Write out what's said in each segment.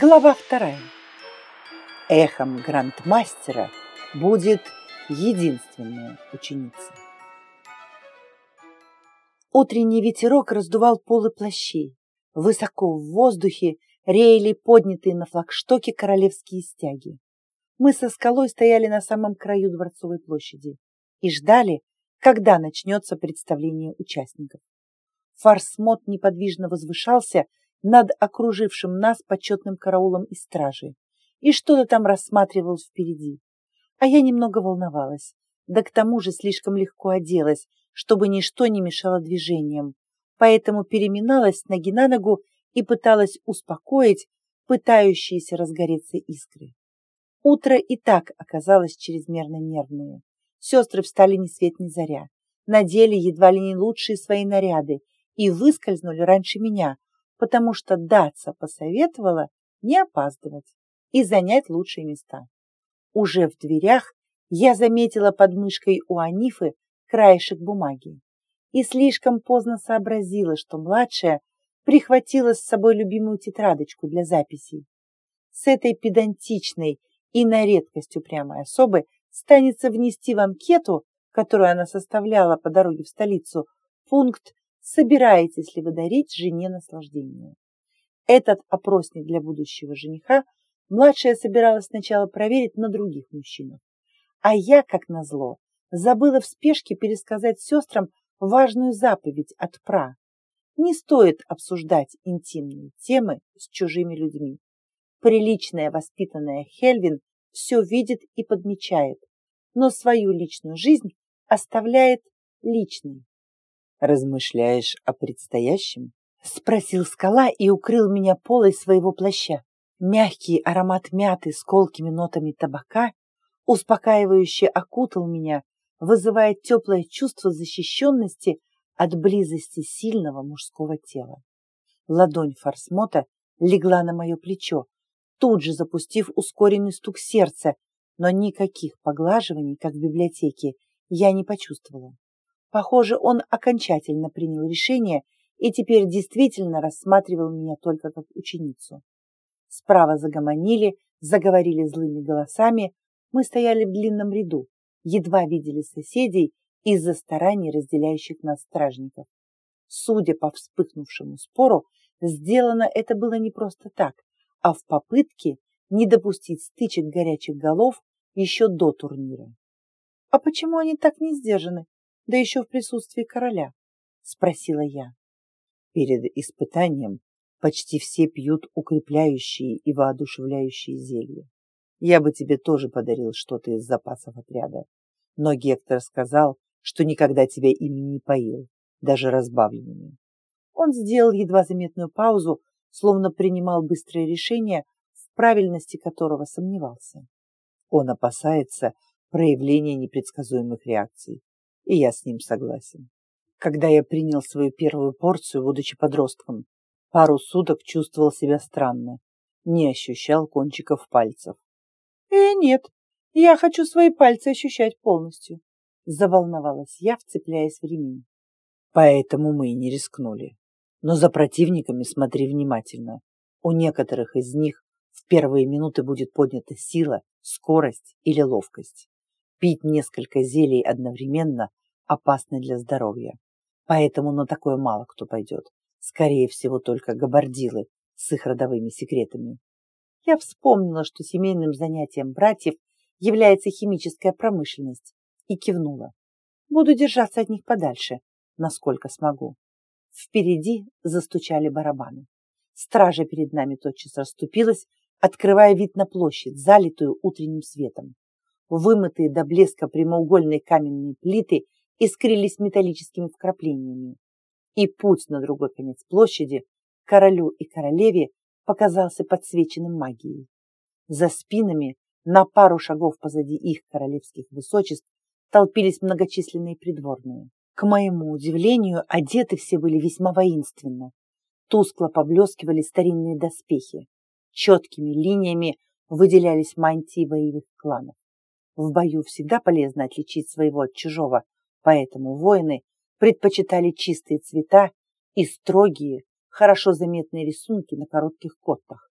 Глава вторая. Эхом грандмастера будет единственная ученица. Утренний ветерок раздувал полы плащей. Высоко в воздухе реяли поднятые на флагштоке королевские стяги. Мы со скалой стояли на самом краю Дворцовой площади и ждали, когда начнется представление участников. Фарсмот неподвижно возвышался над окружившим нас почетным караулом и стражей и что-то там рассматривал впереди. А я немного волновалась, да к тому же слишком легко оделась, чтобы ничто не мешало движениям, поэтому переминалась ноги на ногу и пыталась успокоить пытающиеся разгореться искры. Утро и так оказалось чрезмерно нервное. Сестры встали ни свет ни заря, надели едва ли не лучшие свои наряды и выскользнули раньше меня, потому что Даца посоветовала не опаздывать и занять лучшие места. Уже в дверях я заметила под мышкой у Анифы краешек бумаги и слишком поздно сообразила, что младшая прихватила с собой любимую тетрадочку для записей. С этой педантичной и на редкость упрямой особы станется внести в анкету, которую она составляла по дороге в столицу, пункт собираетесь ли вы дарить жене наслаждение. Этот опросник для будущего жениха младшая собиралась сначала проверить на других мужчинах. А я, как назло, забыла в спешке пересказать сестрам важную заповедь от пра. Не стоит обсуждать интимные темы с чужими людьми. Приличная воспитанная Хельвин все видит и подмечает, но свою личную жизнь оставляет личной. «Размышляешь о предстоящем?» — спросил скала и укрыл меня полой своего плаща. Мягкий аромат мяты с колкими нотами табака успокаивающе окутал меня, вызывая теплое чувство защищенности от близости сильного мужского тела. Ладонь Форсмота легла на мое плечо, тут же запустив ускоренный стук сердца, но никаких поглаживаний, как в библиотеке, я не почувствовала. Похоже, он окончательно принял решение и теперь действительно рассматривал меня только как ученицу. Справа загомонили, заговорили злыми голосами. Мы стояли в длинном ряду, едва видели соседей из-за стараний разделяющих нас стражников. Судя по вспыхнувшему спору, сделано это было не просто так, а в попытке не допустить стычек горячих голов еще до турнира. А почему они так не сдержаны? Да еще в присутствии короля? — спросила я. Перед испытанием почти все пьют укрепляющие и воодушевляющие зелья. Я бы тебе тоже подарил что-то из запасов отряда. Но Гектор сказал, что никогда тебя ими не поил, даже разбавленными. Он сделал едва заметную паузу, словно принимал быстрое решение, в правильности которого сомневался. Он опасается проявления непредсказуемых реакций и я с ним согласен. Когда я принял свою первую порцию, будучи подростком, пару суток чувствовал себя странно, не ощущал кончиков пальцев. «Э, нет, я хочу свои пальцы ощущать полностью», заволновалась я, вцепляясь в ремень. Поэтому мы и не рискнули. Но за противниками смотри внимательно. У некоторых из них в первые минуты будет поднята сила, скорость или ловкость. Пить несколько зелий одновременно опасно для здоровья. Поэтому на такое мало кто пойдет. Скорее всего, только габардилы с их родовыми секретами. Я вспомнила, что семейным занятием братьев является химическая промышленность, и кивнула. Буду держаться от них подальше, насколько смогу. Впереди застучали барабаны. Стража перед нами тотчас расступилась, открывая вид на площадь, залитую утренним светом. Вымытые до блеска прямоугольные каменные плиты искрились металлическими вкраплениями. И путь на другой конец площади, королю и королеве, показался подсвеченным магией. За спинами, на пару шагов позади их королевских высочеств, толпились многочисленные придворные. К моему удивлению, одеты все были весьма воинственно. Тускло поблескивали старинные доспехи. Четкими линиями выделялись мантии боевых кланов. В бою всегда полезно отличить своего от чужого, поэтому воины предпочитали чистые цвета и строгие, хорошо заметные рисунки на коротких коттах.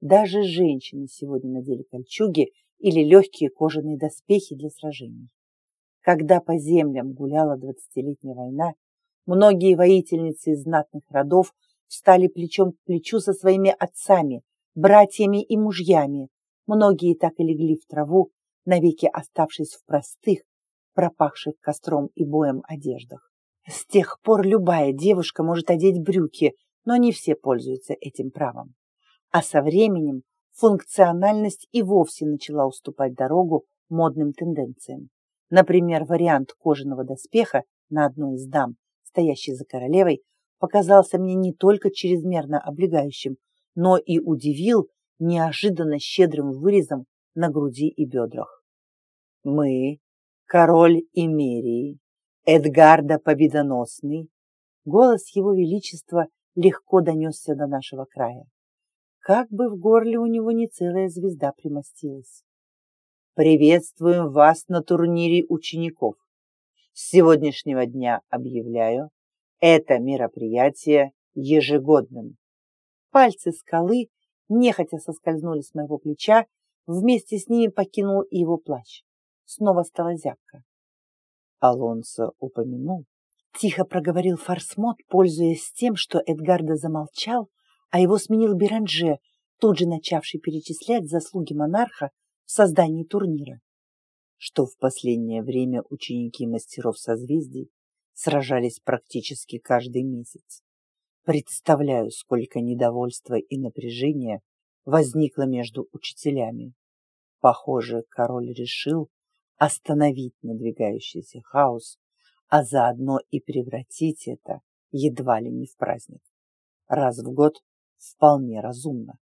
Даже женщины сегодня надели кольчуги или легкие кожаные доспехи для сражений. Когда по землям гуляла двадцатилетняя война, многие воительницы из знатных родов встали плечом к плечу со своими отцами, братьями и мужьями. Многие так и легли в траву, навеки оставшись в простых, пропахших костром и боем одеждах. С тех пор любая девушка может одеть брюки, но не все пользуются этим правом. А со временем функциональность и вовсе начала уступать дорогу модным тенденциям. Например, вариант кожаного доспеха на одной из дам, стоящей за королевой, показался мне не только чрезмерно облегающим, но и удивил неожиданно щедрым вырезом на груди и бедрах. Мы, король Имерии, Эдгарда Победоносный, голос его величества легко донесся до нашего края. Как бы в горле у него не целая звезда примостилась. Приветствуем вас на турнире учеников. С сегодняшнего дня объявляю это мероприятие ежегодным. Пальцы скалы нехотя соскользнули с моего плеча, вместе с ними покинул и его плащ. Снова стала зябко. Алонсо упомянул. Тихо проговорил Фарсмот, пользуясь тем, что Эдгарда замолчал, а его сменил Беранже, тут же начавший перечислять заслуги монарха в создании турнира. Что в последнее время ученики мастеров созвездий сражались практически каждый месяц. Представляю, сколько недовольства и напряжения возникло между учителями. Похоже, король решил остановить надвигающийся хаос, а заодно и превратить это едва ли не в праздник. Раз в год вполне разумно.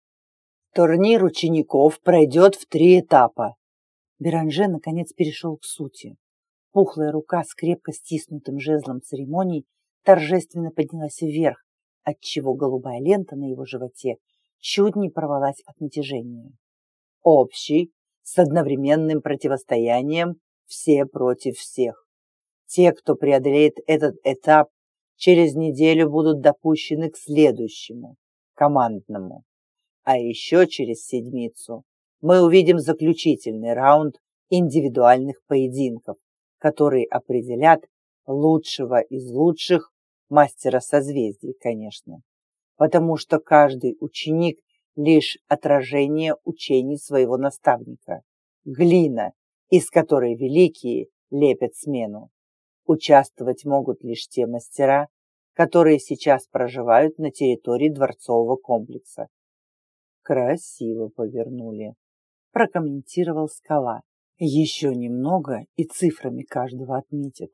Турнир учеников пройдет в три этапа. Беранже наконец перешел к сути. Пухлая рука с крепко стиснутым жезлом церемоний торжественно поднялась вверх, отчего голубая лента на его животе чуть не порвалась от натяжения. Общий, с одновременным противостоянием все против всех. Те, кто преодолеет этот этап, через неделю будут допущены к следующему, командному. А еще через седмицу мы увидим заключительный раунд индивидуальных поединков, которые определят лучшего из лучших мастера созвездий, конечно, потому что каждый ученик лишь отражение учений своего наставника, глина, из которой великие лепят смену. Участвовать могут лишь те мастера, которые сейчас проживают на территории дворцового комплекса. Красиво повернули, прокомментировал скала. Еще немного и цифрами каждого отметят,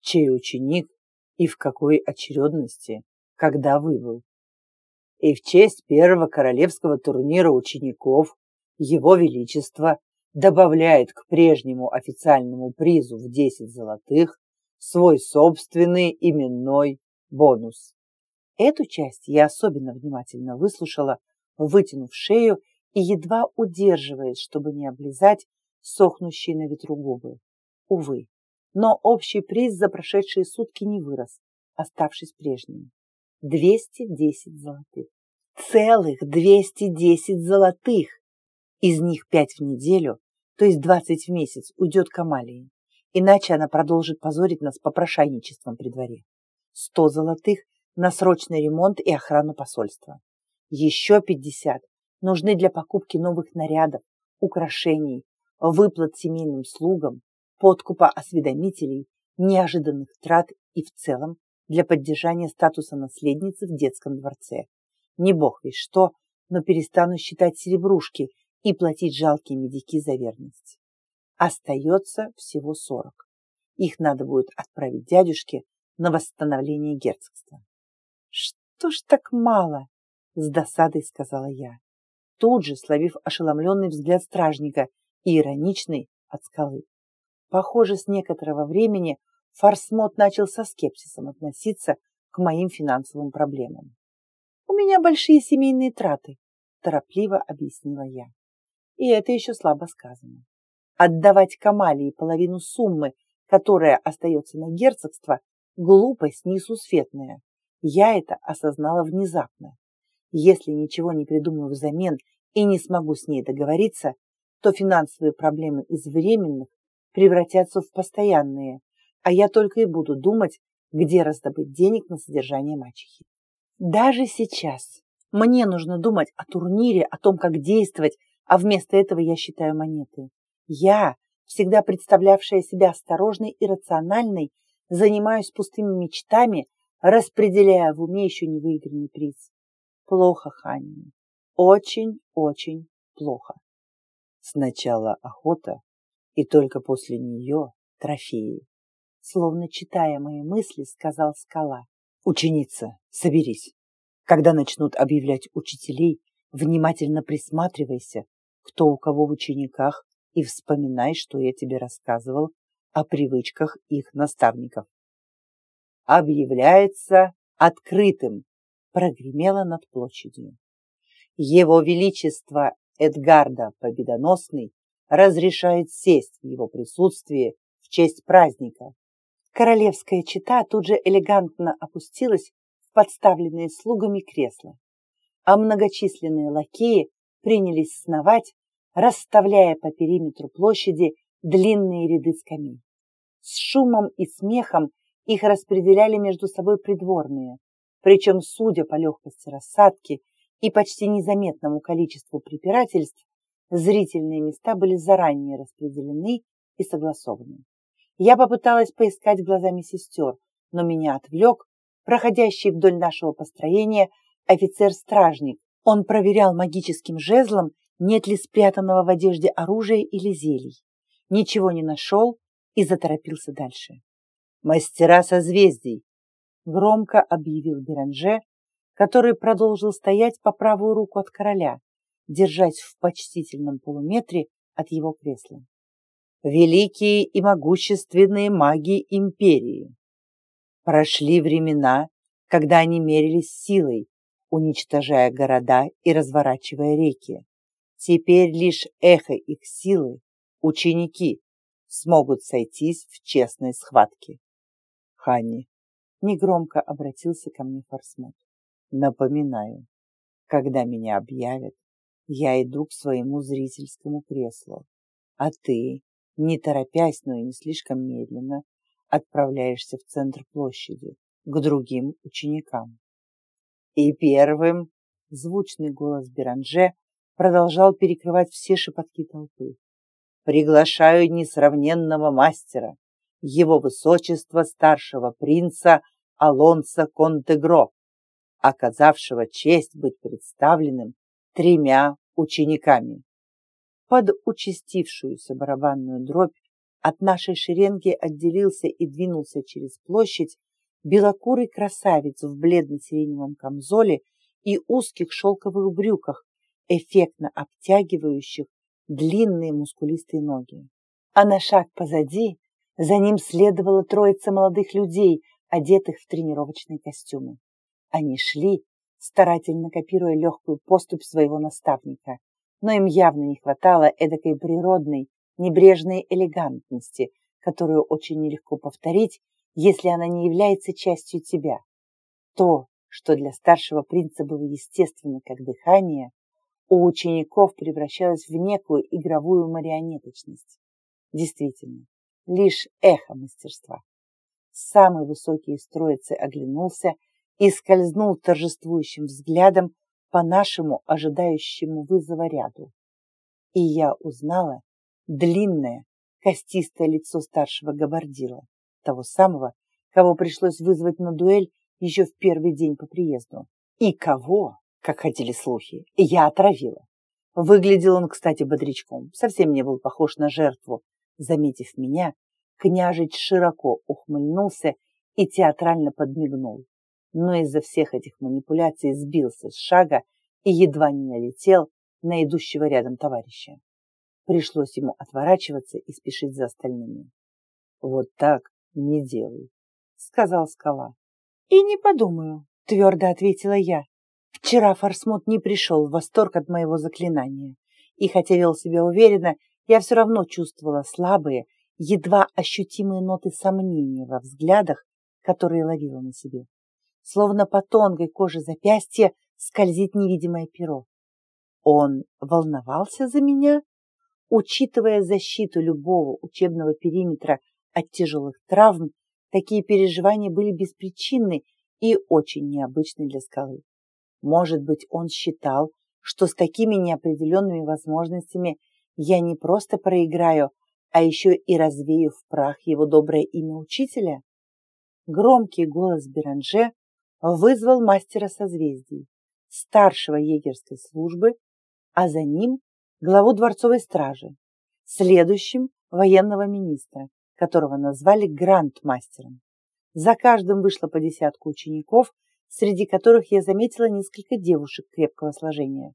чей ученик и в какой очередности, когда выбыл. И в честь первого королевского турнира учеников Его Величество добавляет к прежнему официальному призу в 10 золотых свой собственный именной бонус. Эту часть я особенно внимательно выслушала, вытянув шею и едва удерживаясь, чтобы не облизать сохнущие на ветру губы. Увы, но общий приз за прошедшие сутки не вырос, оставшись прежним. 210 золотых. Целых 210 золотых! Из них пять в неделю, то есть 20 в месяц, уйдет к Амалии. Иначе она продолжит позорить нас попрошайничеством при дворе. 100 золотых на срочный ремонт и охрану посольства. Еще 50 нужны для покупки новых нарядов, украшений, выплат семейным слугам, подкупа осведомителей, неожиданных трат и в целом для поддержания статуса наследницы в детском дворце. Не бог весь что, но перестану считать серебрушки и платить жалкие медики за верность. Остается всего сорок. Их надо будет отправить дядюшке на восстановление герцогства. Что ж так мало? С досадой сказала я, тут же словив ошеломленный взгляд стражника и ироничный от скалы. Похоже, с некоторого времени Фарсмот начал со скепсисом относиться к моим финансовым проблемам. «У меня большие семейные траты», – торопливо объяснила я. И это еще слабо сказано. Отдавать Камалии половину суммы, которая остается на герцогство, глупость несусветная. Я это осознала внезапно. Если ничего не придумаю взамен и не смогу с ней договориться, то финансовые проблемы из временных превратятся в постоянные, а я только и буду думать, где раздобыть денег на содержание мачехи. Даже сейчас мне нужно думать о турнире, о том, как действовать, а вместо этого я считаю монеты. Я, всегда представлявшая себя осторожной и рациональной, занимаюсь пустыми мечтами, распределяя в уме еще не выигранный приз. Плохо, Ханни. Очень-очень плохо. Сначала охота, и только после нее трофеи. Словно читая мои мысли, сказал скала. Ученица, соберись. Когда начнут объявлять учителей, внимательно присматривайся, кто у кого в учениках, и вспоминай, что я тебе рассказывал о привычках их наставников. Объявляется открытым, прогремело над площадью. Его Величество Эдгарда Победоносный разрешает сесть в его присутствии в честь праздника. Королевская чета тут же элегантно опустилась в подставленные слугами кресла, а многочисленные лакеи принялись сновать, расставляя по периметру площади длинные ряды скамей. С шумом и смехом их распределяли между собой придворные, причем, судя по легкости рассадки и почти незаметному количеству препирательств, зрительные места были заранее распределены и согласованы. Я попыталась поискать глазами сестер, но меня отвлек проходящий вдоль нашего построения офицер-стражник. Он проверял магическим жезлом, нет ли спрятанного в одежде оружия или зелий. Ничего не нашел и заторопился дальше. «Мастера созвездий!» — громко объявил Беранже, который продолжил стоять по правую руку от короля, держась в почтительном полуметре от его кресла. Великие и могущественные маги империи. Прошли времена, когда они мерились силой, уничтожая города и разворачивая реки. Теперь лишь эхо их силы, ученики, смогут сойтись в честной схватке. Ханни негромко обратился ко мне Форсмот. Напоминаю, когда меня объявят, я иду к своему зрительскому креслу, а ты, не торопясь, но и не слишком медленно, отправляешься в центр площади, к другим ученикам. И первым звучный голос Беранже продолжал перекрывать все шепотки толпы. «Приглашаю несравненного мастера, его высочество старшего принца Алонса Контегро, оказавшего честь быть представленным тремя учениками. Под участившуюся барабанную дробь от нашей шеренги отделился и двинулся через площадь белокурый красавец в бледно-сиреневом камзоле и узких шелковых брюках, эффектно обтягивающих длинные мускулистые ноги. А на шаг позади за ним следовала троица молодых людей, одетых в тренировочные костюмы. Они шли, старательно копируя легкую поступь своего наставника, но им явно не хватало эдакой природной, небрежной элегантности, которую очень нелегко повторить, если она не является частью тебя. То, что для старшего принца было естественно как дыхание, у учеников превращалось в некую игровую марионеточность. Действительно, лишь эхо мастерства. Самый высокий из троицы оглянулся и скользнул торжествующим взглядом по нашему ожидающему вызова ряду. И я узнала длинное, костистое лицо старшего габардила, того самого, кого пришлось вызвать на дуэль еще в первый день по приезду. И кого, как ходили слухи, я отравила. Выглядел он, кстати, бодрячком, совсем не был похож на жертву. Заметив меня, княжич широко ухмыльнулся и театрально подмигнул но из-за всех этих манипуляций сбился с шага и едва не налетел на идущего рядом товарища. Пришлось ему отворачиваться и спешить за остальными. «Вот так не делай», — сказал скала. «И не подумаю», — твердо ответила я. Вчера Форсмут не пришел в восторг от моего заклинания, и хотя вел себя уверенно, я все равно чувствовала слабые, едва ощутимые ноты сомнения во взглядах, которые ловила на себе словно по тонкой коже запястья скользит невидимое перо. Он волновался за меня, учитывая защиту любого учебного периметра от тяжелых травм, такие переживания были беспричинны и очень необычны для скалы. Может быть, он считал, что с такими неопределенными возможностями я не просто проиграю, а еще и развею в прах его доброе имя учителя? Громкий голос Беранже вызвал мастера созвездий, старшего егерской службы, а за ним главу дворцовой стражи, следующим военного министра, которого назвали гранд-мастером. За каждым вышло по десятку учеников, среди которых я заметила несколько девушек крепкого сложения.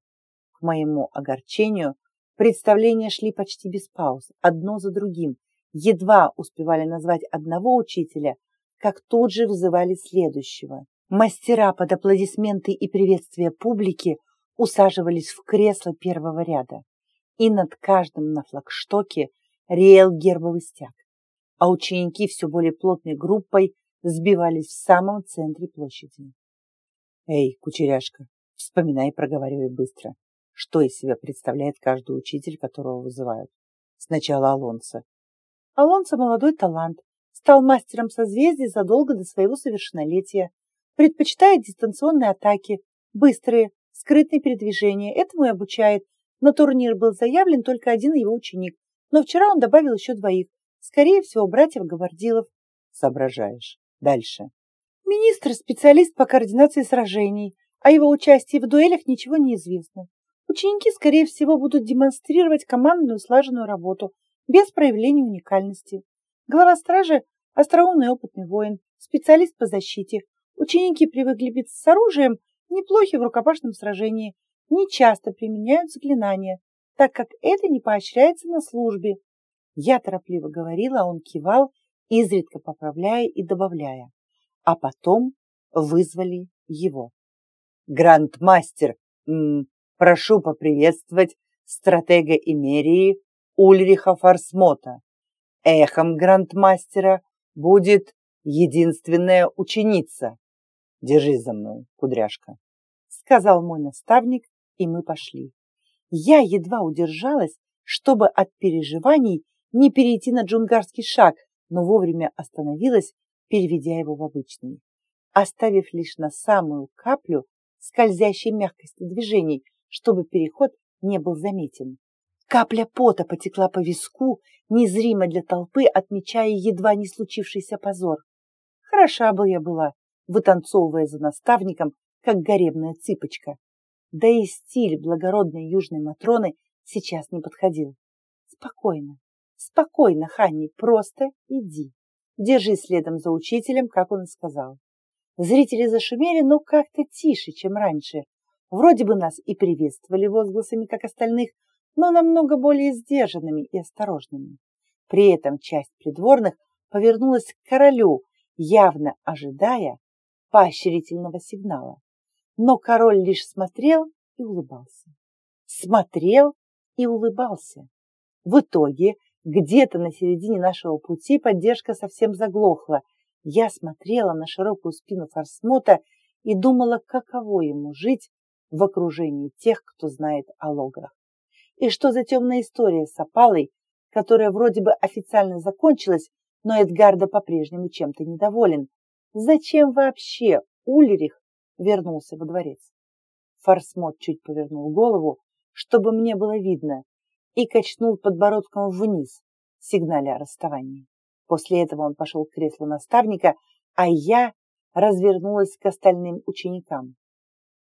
К моему огорчению, представления шли почти без пауз, одно за другим. Едва успевали назвать одного учителя, как тут же вызывали следующего. Мастера под аплодисменты и приветствия публики усаживались в кресло первого ряда, и над каждым на флагштоке реял гербовый стяг, а ученики все более плотной группой сбивались в самом центре площади. «Эй, кучеряшка, вспоминай и проговаривай быстро, что из себя представляет каждый учитель, которого вызывают. Сначала Алонсо. Алонсо – молодой талант, стал мастером созвездий задолго до своего совершеннолетия, предпочитает дистанционные атаки, быстрые, скрытные передвижения, этому и обучает. На турнир был заявлен только один его ученик, но вчера он добавил еще двоих, скорее всего, братьев Гавардилов. Соображаешь. Дальше. Министр – специалист по координации сражений. О его участии в дуэлях ничего не известно. Ученики, скорее всего, будут демонстрировать командную слаженную работу, без проявления уникальности. Глава стражи – остроумный опытный воин, специалист по защите. Ученики привыкли биться с оружием, неплохи в рукопашном сражении, не часто применяют заклинания, так как это не поощряется на службе. Я торопливо говорила, а он кивал, изредка поправляя и добавляя. А потом вызвали его. Грандмастер, прошу поприветствовать стратега Имерии Ульриха Фарсмота. Эхом грандмастера будет единственная ученица. Держись за мной, кудряшка, сказал мой наставник, и мы пошли. Я едва удержалась, чтобы от переживаний не перейти на джунгарский шаг, но вовремя остановилась, переведя его в обычный, оставив лишь на самую каплю скользящей мягкости движений, чтобы переход не был заметен. Капля пота потекла по виску, незримо для толпы, отмечая едва не случившийся позор. Хороша бы я была, вытанцовывая за наставником, как гаремная цыпочка. Да и стиль благородной южной Матроны сейчас не подходил. Спокойно, спокойно, Ханни, просто иди. Держи следом за учителем, как он и сказал. Зрители зашумели, но как-то тише, чем раньше. Вроде бы нас и приветствовали возгласами, как остальных, но намного более сдержанными и осторожными. При этом часть придворных повернулась к королю, явно ожидая, поощрительного сигнала. Но король лишь смотрел и улыбался. Смотрел и улыбался. В итоге, где-то на середине нашего пути поддержка совсем заглохла. Я смотрела на широкую спину Форсмота и думала, каково ему жить в окружении тех, кто знает о лограх. И что за темная история с опалой, которая вроде бы официально закончилась, но Эдгарда по-прежнему чем-то недоволен. Зачем вообще Ульрих вернулся во дворец? Фарсмот чуть повернул голову, чтобы мне было видно, и качнул подбородком вниз, сигналя о расставании. После этого он пошел к креслу наставника, а я развернулась к остальным ученикам.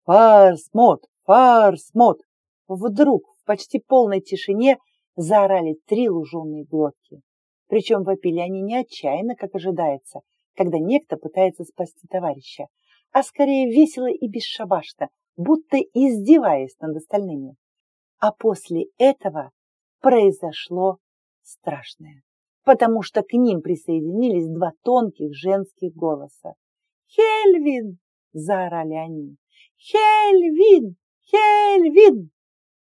«Фарсмот! Фарсмот!» Вдруг в почти полной тишине заорали три луженые глотки. Причем вопили они не отчаянно, как ожидается, когда некто пытается спасти товарища, а скорее весело и бесшабашно, будто издеваясь над остальными. А после этого произошло страшное, потому что к ним присоединились два тонких женских голоса. «Хельвин!» – заорали они. «Хельвин! Хельвин!»